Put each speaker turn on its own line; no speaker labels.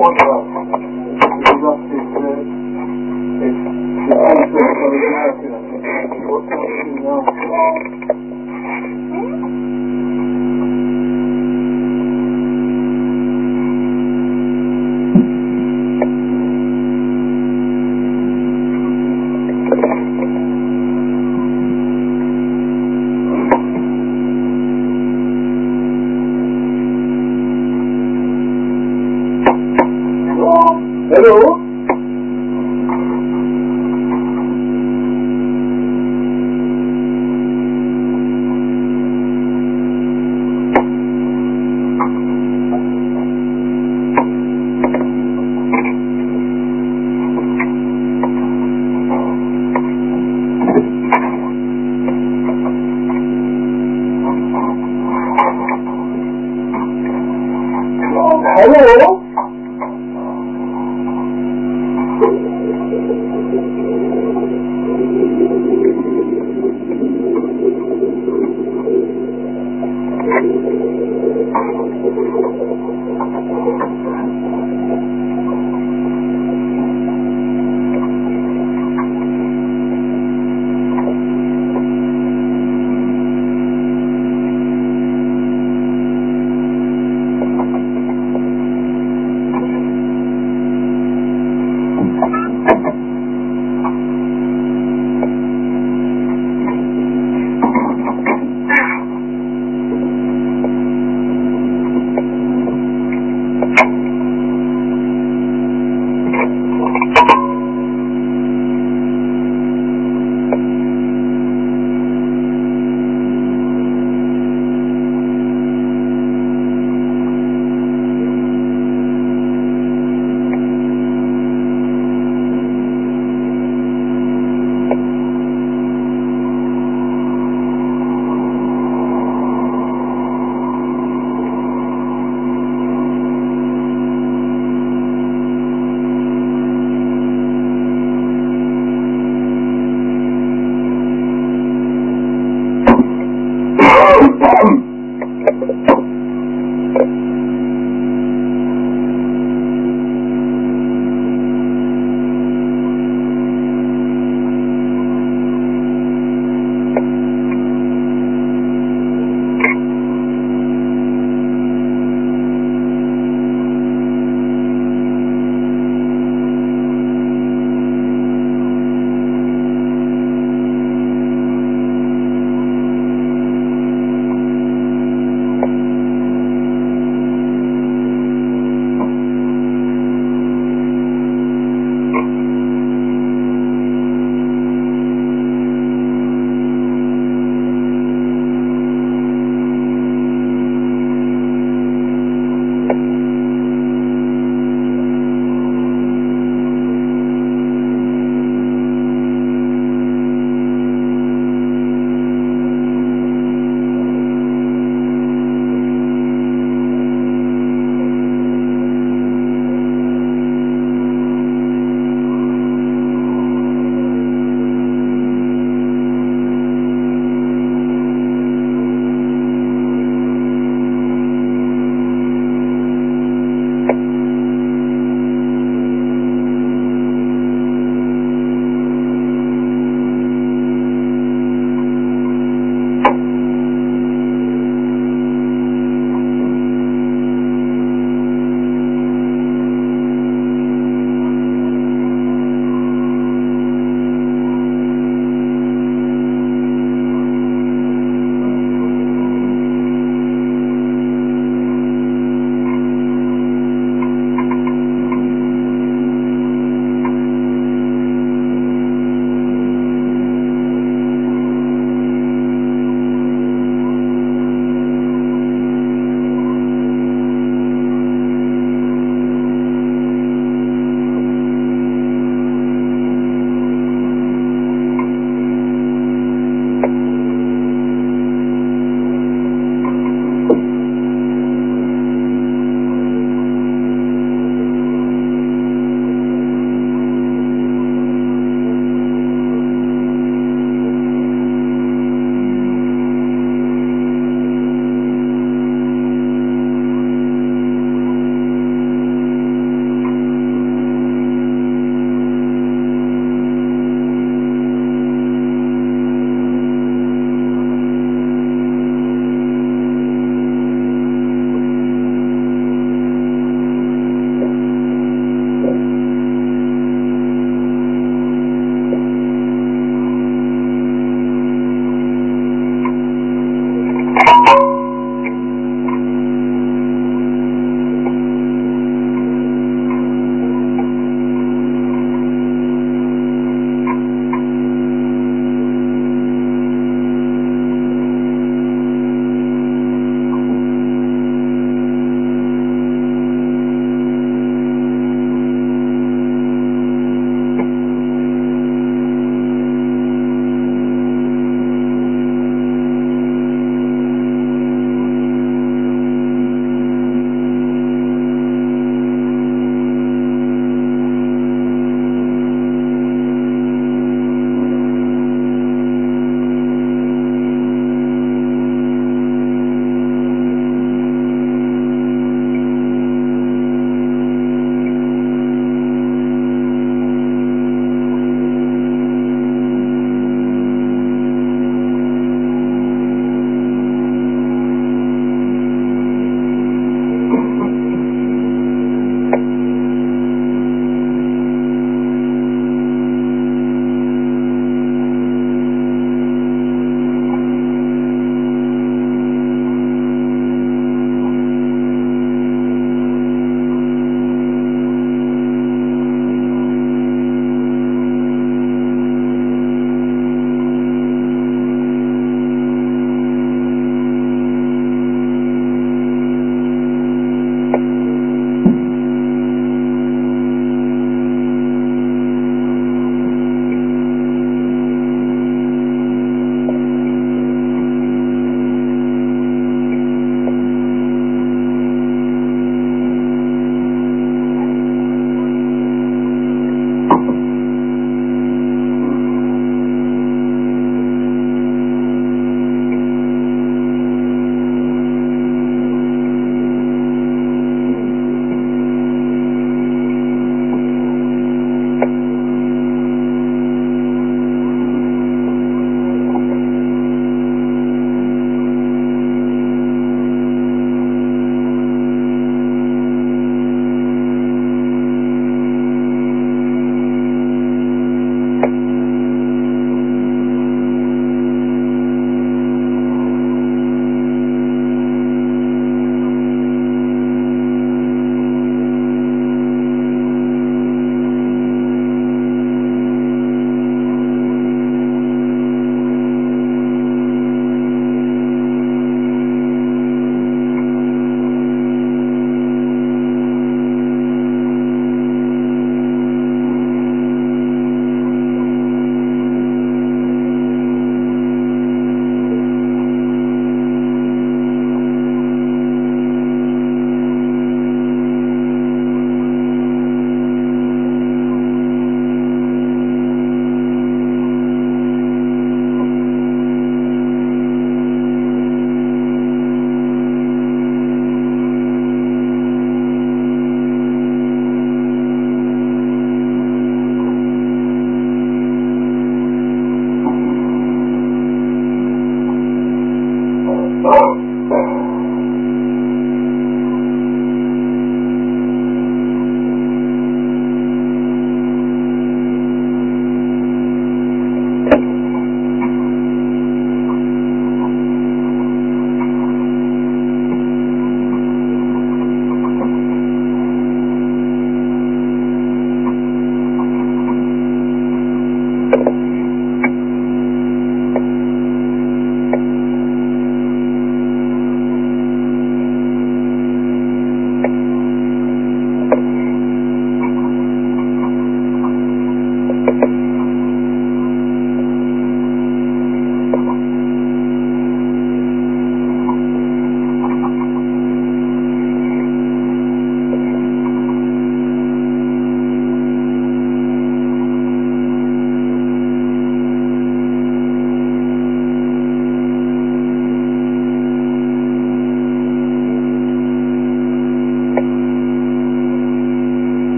What else?